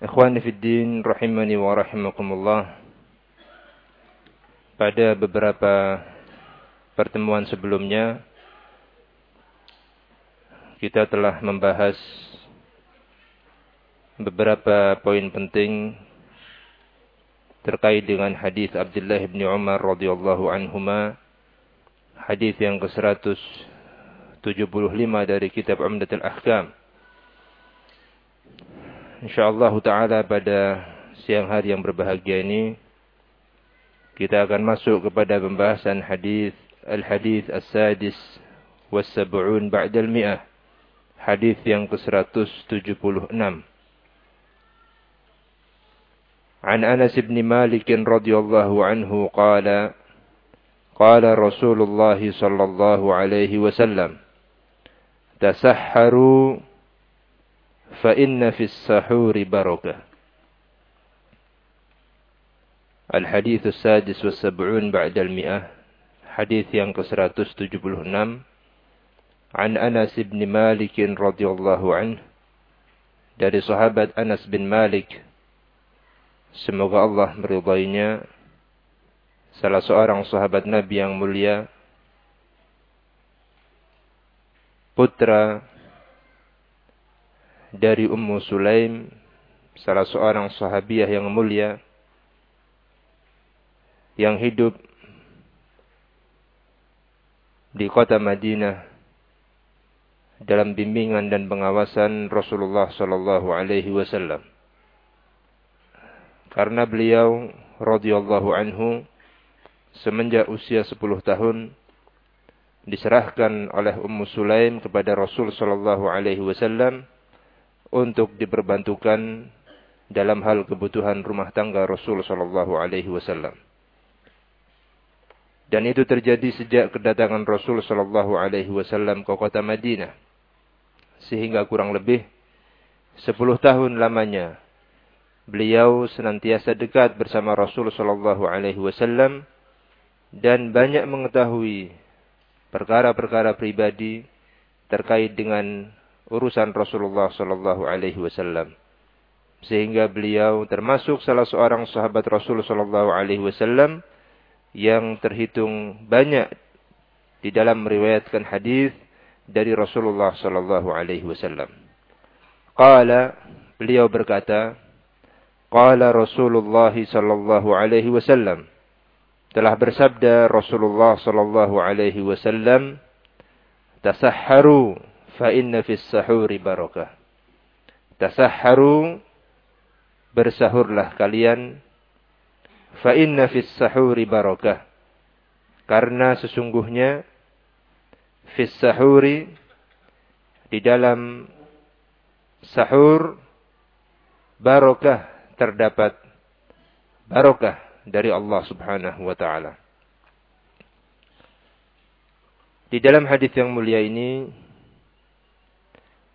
Ikhwani Fiddin Rahimani wa Rahimakumullah. Pada beberapa pertemuan sebelumnya Kita telah membahas beberapa poin penting terkait dengan hadis Abdullah bin Umar radhiyallahu anhuma. Hadis yang ke-175 dari kitab Umdatul Ahkam insyaallah taala pada siang hari yang berbahagia ini kita akan masuk kepada pembahasan hadis al-hadis as-sadis was-sab'un ba'da al-mi'ah hadis yang ke-176 An Anas bin Malik radhiyallahu anhu qala qala Rasulullah sallallahu alaihi wasallam tasahharu fa inna fis sahuri barakah. Al-Hadith Sadis wa Sab'un Ba'dal Mi'ah. Hadith yang ke-176 An Anas bin Malik radhiyallahu an dari sahabat Anas bin Malik. Semoga Allah meridainya. Salah seorang sahabat Nabi yang mulia. Putra dari Ummu Sulaim, salah seorang sahabiah yang mulia yang hidup di kota Madinah dalam bimbingan dan pengawasan Rasulullah sallallahu alaihi wasallam. Karena beliau radhiyallahu anhu semenjak usia 10 tahun diserahkan oleh Ummu Sulaim kepada Rasul sallallahu alaihi wasallam untuk diperbantukan dalam hal kebutuhan rumah tangga Rasul Shallallahu Alaihi Wasallam. Dan itu terjadi sejak kedatangan Rasul Shallallahu Alaihi Wasallam ke kota Madinah, sehingga kurang lebih sepuluh tahun lamanya beliau senantiasa dekat bersama Rasul Shallallahu Alaihi Wasallam dan banyak mengetahui perkara-perkara pribadi terkait dengan urusan Rasulullah sallallahu alaihi wasallam. Sehingga beliau termasuk salah seorang sahabat Rasul sallallahu alaihi wasallam yang terhitung banyak di dalam meriwayatkan hadis dari Rasulullah sallallahu alaihi wasallam. Qala beliau berkata, qala Rasulullah sallallahu alaihi wasallam telah bersabda Rasulullah sallallahu alaihi wasallam, "Tasahharu fa inna fis sahuri barakah. Tasahharu bersahurlah kalian fa inna fis sahuri barakah. Karena sesungguhnya fis sahuri di dalam sahur barakah terdapat barakah dari Allah Subhanahu wa taala. Di dalam hadis yang mulia ini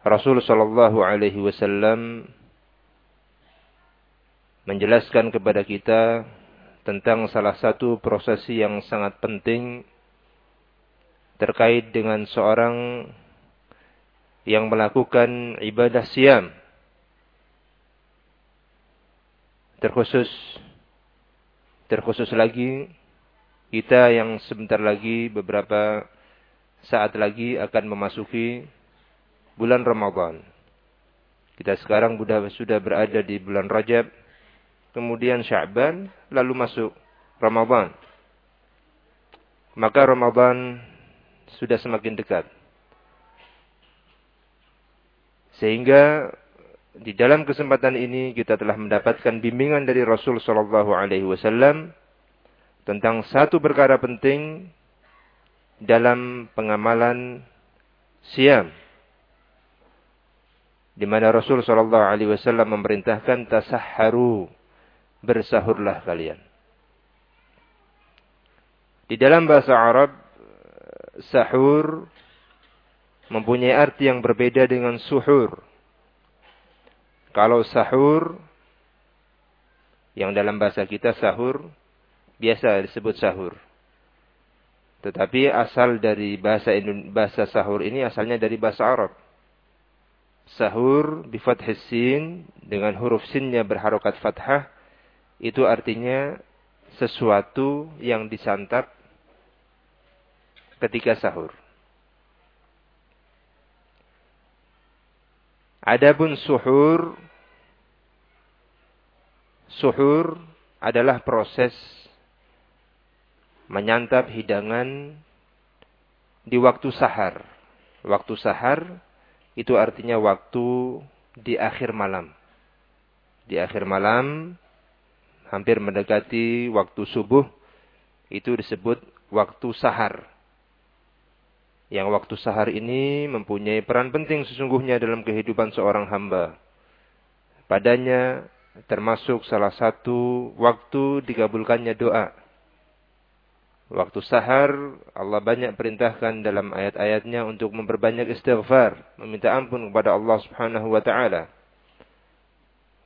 Rasul Shallallahu Alaihi Wasallam menjelaskan kepada kita tentang salah satu prosesi yang sangat penting terkait dengan seorang yang melakukan ibadah siam. Terkhusus terkhusus lagi kita yang sebentar lagi beberapa saat lagi akan memasuki bulan Ramadan. Kita sekarang sudah berada di bulan Rajab, kemudian Sya'ban, lalu masuk Ramadan. Maka Ramadan sudah semakin dekat. Sehingga di dalam kesempatan ini kita telah mendapatkan bimbingan dari Rasul Shallallahu Alaihi Wasallam tentang satu perkara penting dalam pengamalan siam di mana Rasul Shallallahu Alaihi Wasallam memerintahkan tasahharu bersahurlah kalian. Di dalam bahasa Arab sahur mempunyai arti yang berbeda dengan suhur. Kalau sahur yang dalam bahasa kita sahur biasa disebut sahur. Tetapi asal dari bahasa bahasa sahur ini asalnya dari bahasa Arab sahur bi fathis sin dengan huruf sinnya berharokat fathah itu artinya sesuatu yang disantap ketika sahur. Adapun suhur suhur adalah proses menyantap hidangan di waktu sahar. Waktu sahar itu artinya waktu di akhir malam. Di akhir malam, hampir mendekati waktu subuh, itu disebut waktu sahar. Yang waktu sahar ini mempunyai peran penting sesungguhnya dalam kehidupan seorang hamba. Padanya termasuk salah satu waktu dikabulkannya doa Waktu sahar, Allah banyak perintahkan dalam ayat-ayatnya untuk memperbanyak istighfar, meminta ampun kepada Allah subhanahu wa ta'ala.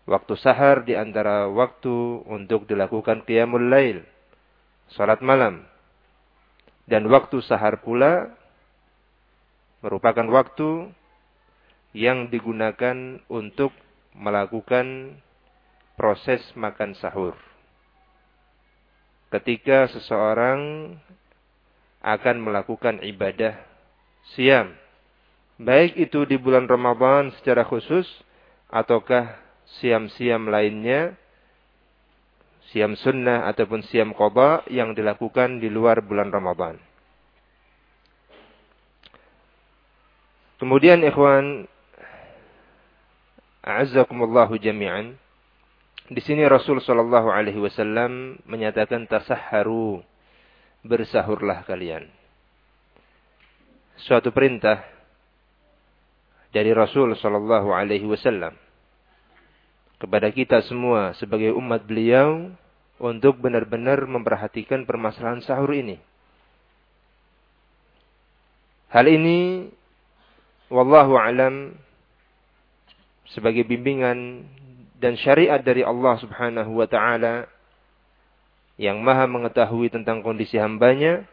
Waktu sahar di antara waktu untuk dilakukan qiyamul lail, salat malam. Dan waktu sahar pula merupakan waktu yang digunakan untuk melakukan proses makan sahur ketika seseorang akan melakukan ibadah siam. Baik itu di bulan Ramadan secara khusus ataukah siam-siam lainnya, siam sunnah ataupun siam qada yang dilakukan di luar bulan Ramadan. Kemudian ikhwan a'azzakumullahu jami'an di sini Rasul Shallallahu Alaihi Wasallam menyatakan tasahharu bersahurlah kalian. Suatu perintah dari Rasul Shallallahu Alaihi Wasallam kepada kita semua sebagai umat beliau untuk benar-benar memperhatikan permasalahan sahur ini. Hal ini wallahu alam sebagai bimbingan dan syariat dari Allah Subhanahu wa taala yang Maha mengetahui tentang kondisi hambanya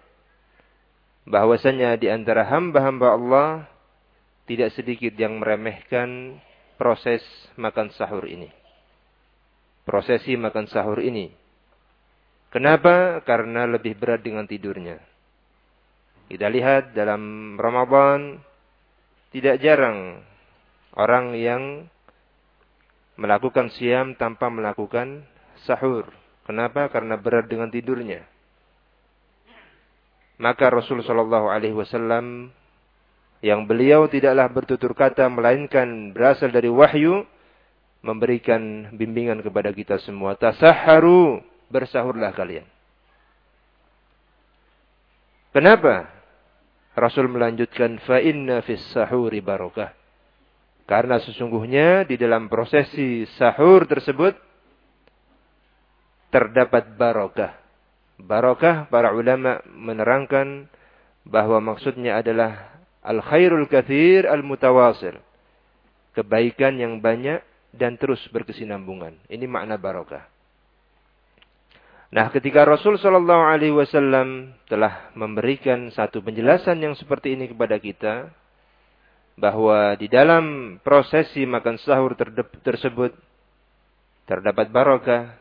bahwasanya di antara hamba-hamba Allah tidak sedikit yang meremehkan proses makan sahur ini. Prosesi makan sahur ini. Kenapa? Karena lebih berat dengan tidurnya. Kita lihat dalam Ramadan tidak jarang orang yang melakukan siam tanpa melakukan sahur. Kenapa? Karena berat dengan tidurnya. Maka Rasul Shallallahu Alaihi Wasallam yang beliau tidaklah bertutur kata melainkan berasal dari wahyu memberikan bimbingan kepada kita semua. Tasaharu bersahurlah kalian. Kenapa? Rasul melanjutkan fa inna fis sahuri barakah. Karena sesungguhnya di dalam prosesi sahur tersebut terdapat barokah. Barokah para ulama menerangkan bahwa maksudnya adalah al khairul kathir al mutawasil. Kebaikan yang banyak dan terus berkesinambungan. Ini makna barokah. Nah, ketika Rasul Wasallam telah memberikan satu penjelasan yang seperti ini kepada kita, bahwa di dalam prosesi makan sahur tersebut terdapat barokah,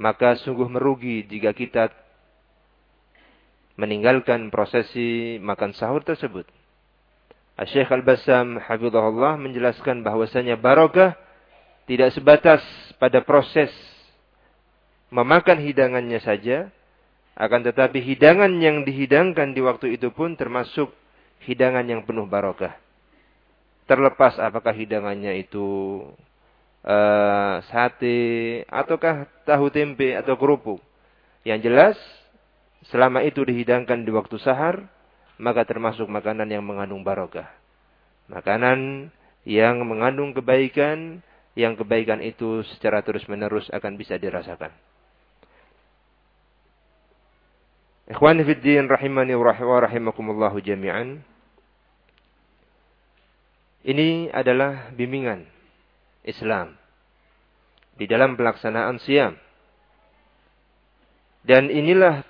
maka sungguh merugi jika kita meninggalkan prosesi makan sahur tersebut. Syekh Al-Bassam Hafizahullah menjelaskan bahwasanya barokah tidak sebatas pada proses memakan hidangannya saja, akan tetapi hidangan yang dihidangkan di waktu itu pun termasuk hidangan yang penuh barokah. Terlepas apakah hidangannya itu uh, sate ataukah tahu tempe atau kerupuk. Yang jelas selama itu dihidangkan di waktu sahar maka termasuk makanan yang mengandung barokah. Makanan yang mengandung kebaikan, yang kebaikan itu secara terus-menerus akan bisa dirasakan. Ikhwani fi din rahimani wa rahimakumullah jami'an. Ini adalah bimbingan Islam di dalam pelaksanaan siam. Dan inilah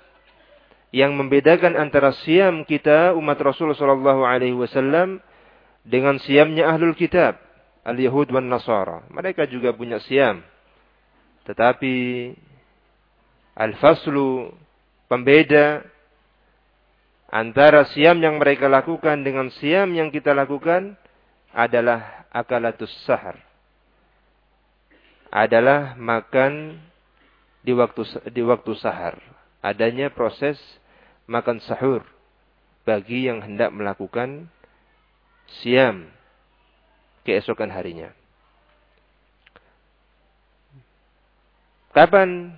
yang membedakan antara siam kita umat Rasul sallallahu alaihi wasallam dengan siamnya ahlul kitab, al-Yahud wan Nasara. Mereka juga punya siam. Tetapi al-faslu pembeda antara siam yang mereka lakukan dengan siam yang kita lakukan adalah akalatus sahar. Adalah makan di waktu di waktu sahar. Adanya proses makan sahur bagi yang hendak melakukan siam keesokan harinya. Kapan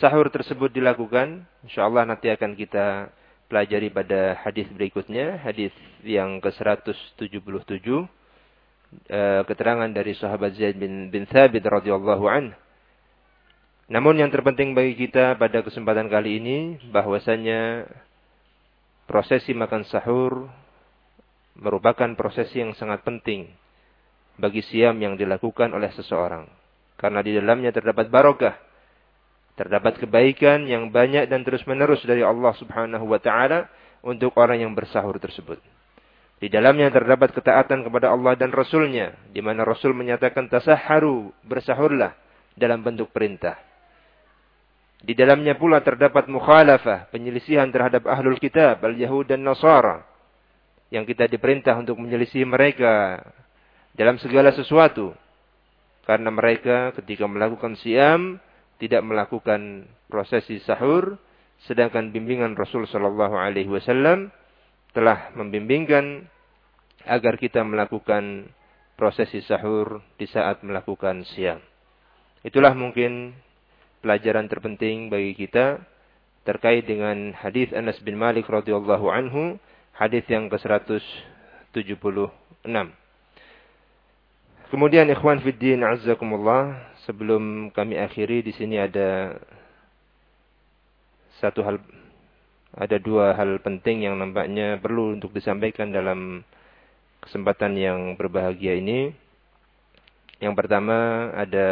sahur tersebut dilakukan? Insyaallah nanti akan kita pelajari pada hadis berikutnya, hadis yang ke-177 eh, keterangan dari sahabat Zaid bin bin Thabit radhiyallahu an. Namun yang terpenting bagi kita pada kesempatan kali ini bahwasanya prosesi makan sahur merupakan prosesi yang sangat penting bagi siam yang dilakukan oleh seseorang. Karena di dalamnya terdapat barokah Terdapat kebaikan yang banyak dan terus-menerus dari Allah Subhanahu wa taala untuk orang yang bersahur tersebut. Di dalamnya terdapat ketaatan kepada Allah dan Rasulnya, di mana Rasul menyatakan tasaharu, bersahurlah dalam bentuk perintah. Di dalamnya pula terdapat mukhalafah, penyelisihan terhadap ahlul kitab, al-Yahud dan Nasara. Yang kita diperintah untuk menyelisih mereka dalam segala sesuatu. Karena mereka ketika melakukan siam, tidak melakukan prosesi sahur, sedangkan bimbingan Rasul Shallallahu Alaihi Wasallam telah membimbingkan agar kita melakukan prosesi sahur di saat melakukan siang. Itulah mungkin pelajaran terpenting bagi kita terkait dengan hadis Anas bin Malik radhiyallahu anhu, hadis yang ke-176. Kemudian ikhwan fiddin azzakumullah sebelum kami akhiri di sini ada satu hal ada dua hal penting yang nampaknya perlu untuk disampaikan dalam kesempatan yang berbahagia ini. Yang pertama ada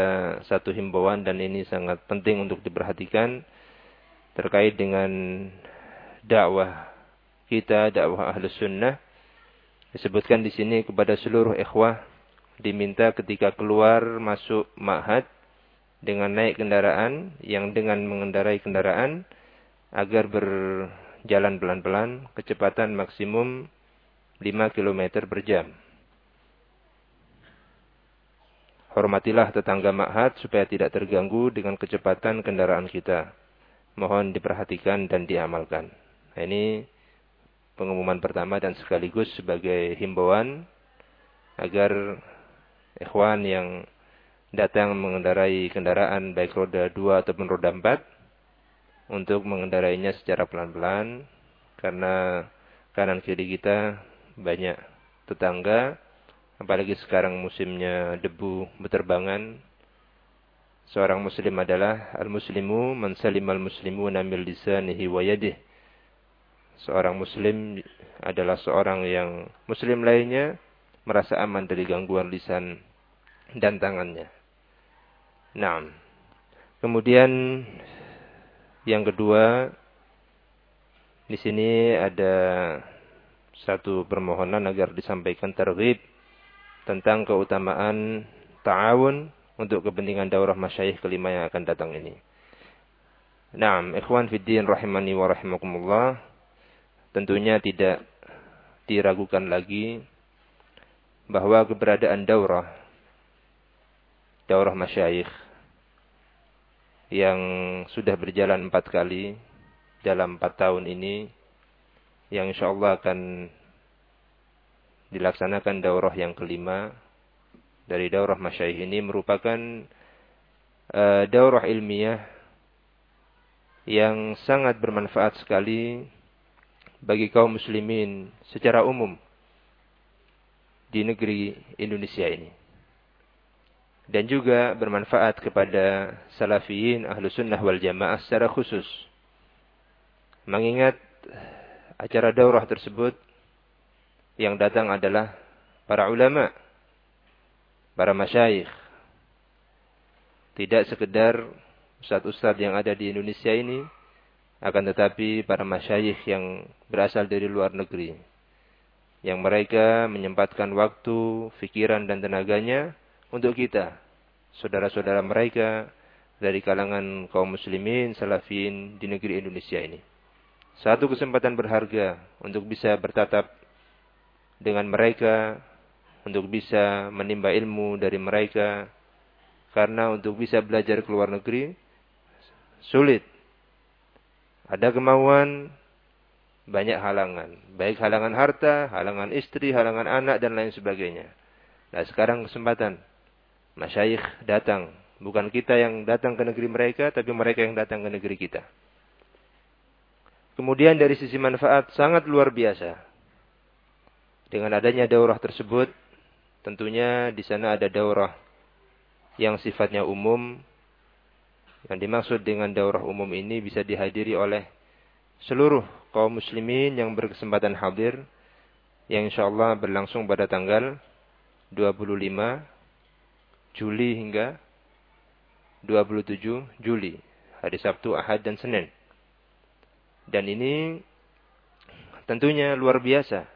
satu himbauan dan ini sangat penting untuk diperhatikan terkait dengan dakwah kita, dakwah ahlus sunnah. Disebutkan di sini kepada seluruh ikhwah diminta ketika keluar masuk ma'had dengan naik kendaraan yang dengan mengendarai kendaraan agar berjalan pelan-pelan kecepatan maksimum 5 km per jam. Hormatilah tetangga ma'had supaya tidak terganggu dengan kecepatan kendaraan kita. Mohon diperhatikan dan diamalkan. Nah, ini pengumuman pertama dan sekaligus sebagai himbauan agar ikhwan yang datang mengendarai kendaraan baik roda 2 ataupun roda 4 untuk mengendarainya secara pelan-pelan karena kanan kiri kita banyak tetangga apalagi sekarang musimnya debu beterbangan seorang muslim adalah al-muslimu man salimal muslimu namil lisanihi wa yadih seorang muslim adalah seorang yang muslim lainnya merasa aman dari gangguan lisan dan tangannya. Nah, kemudian yang kedua di sini ada satu permohonan agar disampaikan terghib tentang keutamaan ta'awun untuk kepentingan daurah masyayikh kelima yang akan datang ini. Naam, ikhwan fiddin rahimani wa rahimakumullah. Tentunya tidak diragukan lagi bahwa keberadaan daurah daurah masyayikh yang sudah berjalan empat kali dalam empat tahun ini yang insya Allah akan dilaksanakan daurah yang kelima dari daurah masyayikh ini merupakan uh, daurah ilmiah yang sangat bermanfaat sekali bagi kaum muslimin secara umum di negeri Indonesia ini. Dan juga bermanfaat kepada salafiyin ahlu sunnah wal jamaah secara khusus. Mengingat acara daurah tersebut yang datang adalah para ulama, para masyayikh. Tidak sekedar ustadz-ustadz yang ada di Indonesia ini, akan tetapi para masyayikh yang berasal dari luar negeri yang mereka menyempatkan waktu, pikiran dan tenaganya untuk kita, saudara-saudara mereka dari kalangan kaum muslimin, salafin di negeri Indonesia ini. Satu kesempatan berharga untuk bisa bertatap dengan mereka, untuk bisa menimba ilmu dari mereka, karena untuk bisa belajar ke luar negeri sulit. Ada kemauan, banyak halangan. Baik halangan harta, halangan istri, halangan anak, dan lain sebagainya. Nah sekarang kesempatan. Masyayikh datang. Bukan kita yang datang ke negeri mereka, tapi mereka yang datang ke negeri kita. Kemudian dari sisi manfaat sangat luar biasa. Dengan adanya daurah tersebut, tentunya di sana ada daurah yang sifatnya umum. Yang dimaksud dengan daurah umum ini bisa dihadiri oleh seluruh kaum muslimin yang berkesempatan hadir yang insyaallah berlangsung pada tanggal 25 Juli hingga 27 Juli hari Sabtu, Ahad dan Senin. Dan ini tentunya luar biasa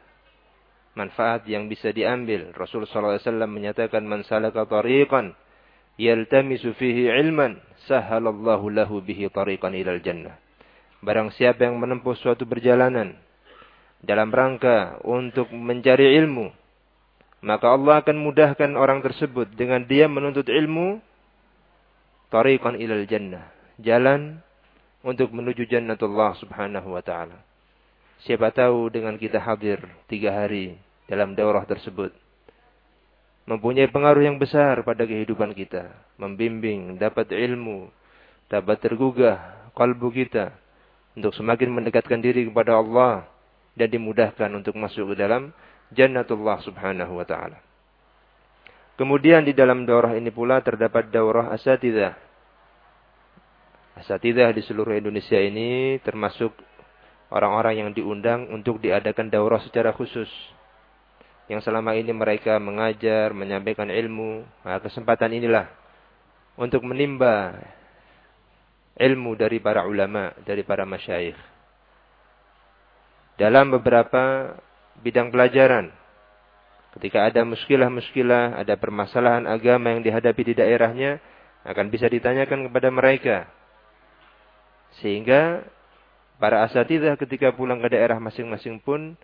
manfaat yang bisa diambil. Rasul sallallahu alaihi wasallam menyatakan man salaka tariqan yaltamisu fihi ilman sahalallahu lahu bihi tariqan ilal jannah. Barang siapa yang menempuh suatu perjalanan dalam rangka untuk mencari ilmu, maka Allah akan mudahkan orang tersebut dengan dia menuntut ilmu tariqan ilal jannah, jalan untuk menuju jannatullah subhanahu wa ta'ala. Siapa tahu dengan kita hadir tiga hari dalam daurah tersebut, mempunyai pengaruh yang besar pada kehidupan kita, membimbing, dapat ilmu, dapat tergugah kalbu kita, untuk semakin mendekatkan diri kepada Allah dan dimudahkan untuk masuk ke dalam jannatullah subhanahu wa ta'ala. Kemudian di dalam daurah ini pula terdapat daurah asatidah. Asatidah di seluruh Indonesia ini termasuk orang-orang yang diundang untuk diadakan daurah secara khusus. Yang selama ini mereka mengajar, menyampaikan ilmu. Nah, kesempatan inilah untuk menimba ilmu dari para ulama, dari para masyayikh. Dalam beberapa bidang pelajaran, ketika ada muskilah-muskilah, ada permasalahan agama yang dihadapi di daerahnya, akan bisa ditanyakan kepada mereka. Sehingga para asatidah ketika pulang ke daerah masing-masing pun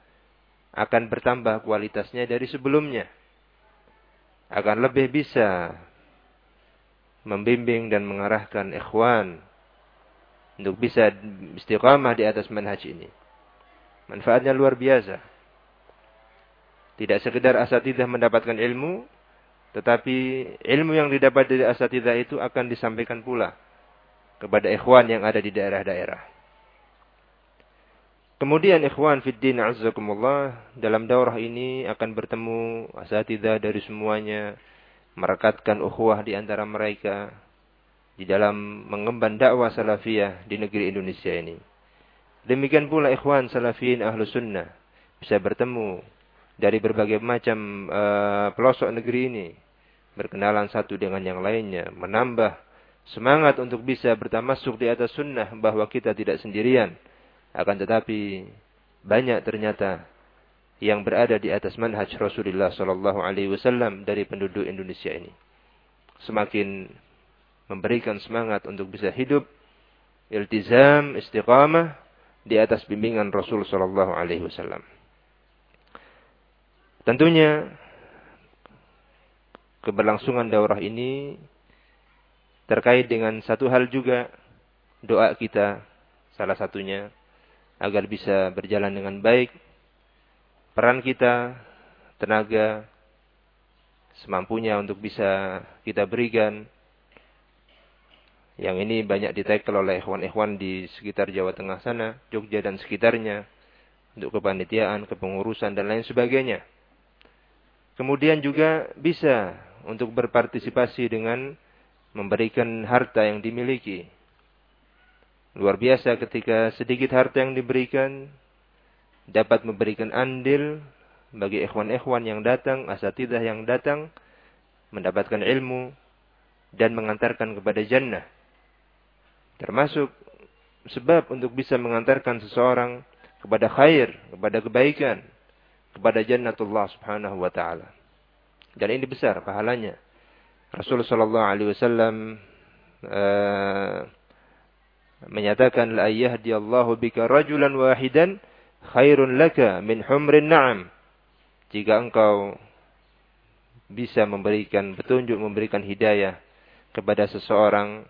akan bertambah kualitasnya dari sebelumnya. Akan lebih bisa membimbing dan mengarahkan ikhwan untuk bisa istiqamah di atas manhaj ini. Manfaatnya luar biasa. Tidak sekedar asatidah mendapatkan ilmu, tetapi ilmu yang didapat dari asatidah itu akan disampaikan pula kepada ikhwan yang ada di daerah-daerah. Kemudian ikhwan fiddin azzakumullah dalam daurah ini akan bertemu asatidah dari semuanya, merekatkan ukhuwah di antara mereka, di dalam mengemban dakwah salafiyah di negeri Indonesia ini. Demikian pula ikhwan salafiyin ahlu sunnah bisa bertemu dari berbagai macam uh, pelosok negeri ini. Berkenalan satu dengan yang lainnya. Menambah semangat untuk bisa bertamasuk di atas sunnah bahwa kita tidak sendirian. Akan tetapi banyak ternyata yang berada di atas manhaj Rasulullah Wasallam dari penduduk Indonesia ini. Semakin memberikan semangat untuk bisa hidup iltizam istiqamah di atas bimbingan Rasul sallallahu alaihi wasallam. Tentunya keberlangsungan daurah ini terkait dengan satu hal juga doa kita salah satunya agar bisa berjalan dengan baik peran kita tenaga semampunya untuk bisa kita berikan yang ini banyak ditekel oleh ikhwan-ikhwan di sekitar Jawa Tengah sana, Jogja dan sekitarnya. Untuk kepanitiaan, kepengurusan dan lain sebagainya. Kemudian juga bisa untuk berpartisipasi dengan memberikan harta yang dimiliki. Luar biasa ketika sedikit harta yang diberikan dapat memberikan andil bagi ikhwan-ikhwan yang datang, asatidah yang datang mendapatkan ilmu dan mengantarkan kepada jannah. Termasuk sebab untuk bisa mengantarkan seseorang kepada khair, kepada kebaikan, kepada jannatullah subhanahu wa ta'ala. Dan ini besar pahalanya. Rasulullah sallallahu alaihi wasallam uh, menyatakan la yahdiyallahu bika rajulan wahidan khairun laka min humrin na'am. Jika engkau bisa memberikan petunjuk, memberikan hidayah kepada seseorang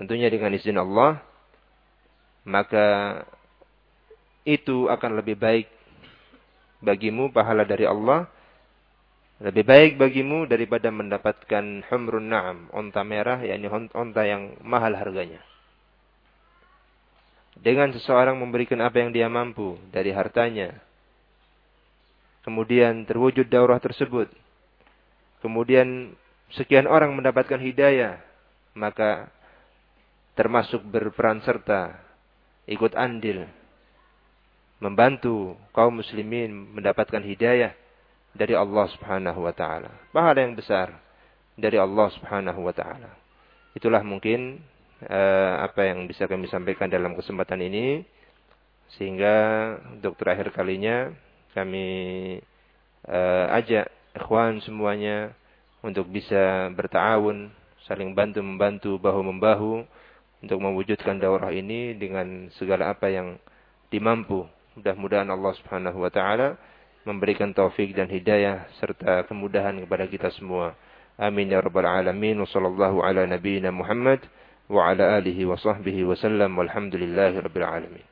tentunya dengan izin Allah maka itu akan lebih baik bagimu pahala dari Allah lebih baik bagimu daripada mendapatkan humrun na'am, onta merah, yakni onta yang mahal harganya. Dengan seseorang memberikan apa yang dia mampu dari hartanya, kemudian terwujud daurah tersebut, kemudian sekian orang mendapatkan hidayah, maka termasuk berperan serta, ikut andil membantu kaum muslimin mendapatkan hidayah dari Allah Subhanahu wa taala. Pahala yang besar dari Allah Subhanahu wa taala. Itulah mungkin uh, apa yang bisa kami sampaikan dalam kesempatan ini sehingga untuk terakhir kalinya kami uh, ajak ikhwan semuanya untuk bisa bertawun, saling bantu membantu bahu membahu untuk mewujudkan daurah ini dengan segala apa yang dimampu Mudah-mudahan Allah Subhanahu wa taala memberikan taufik dan hidayah serta kemudahan kepada kita semua. Amin ya rabbal alamin wa sallallahu ala nabiyyina Muhammad wa ala alihi wa sahbihi wa sallam walhamdulillahi rabbil alamin.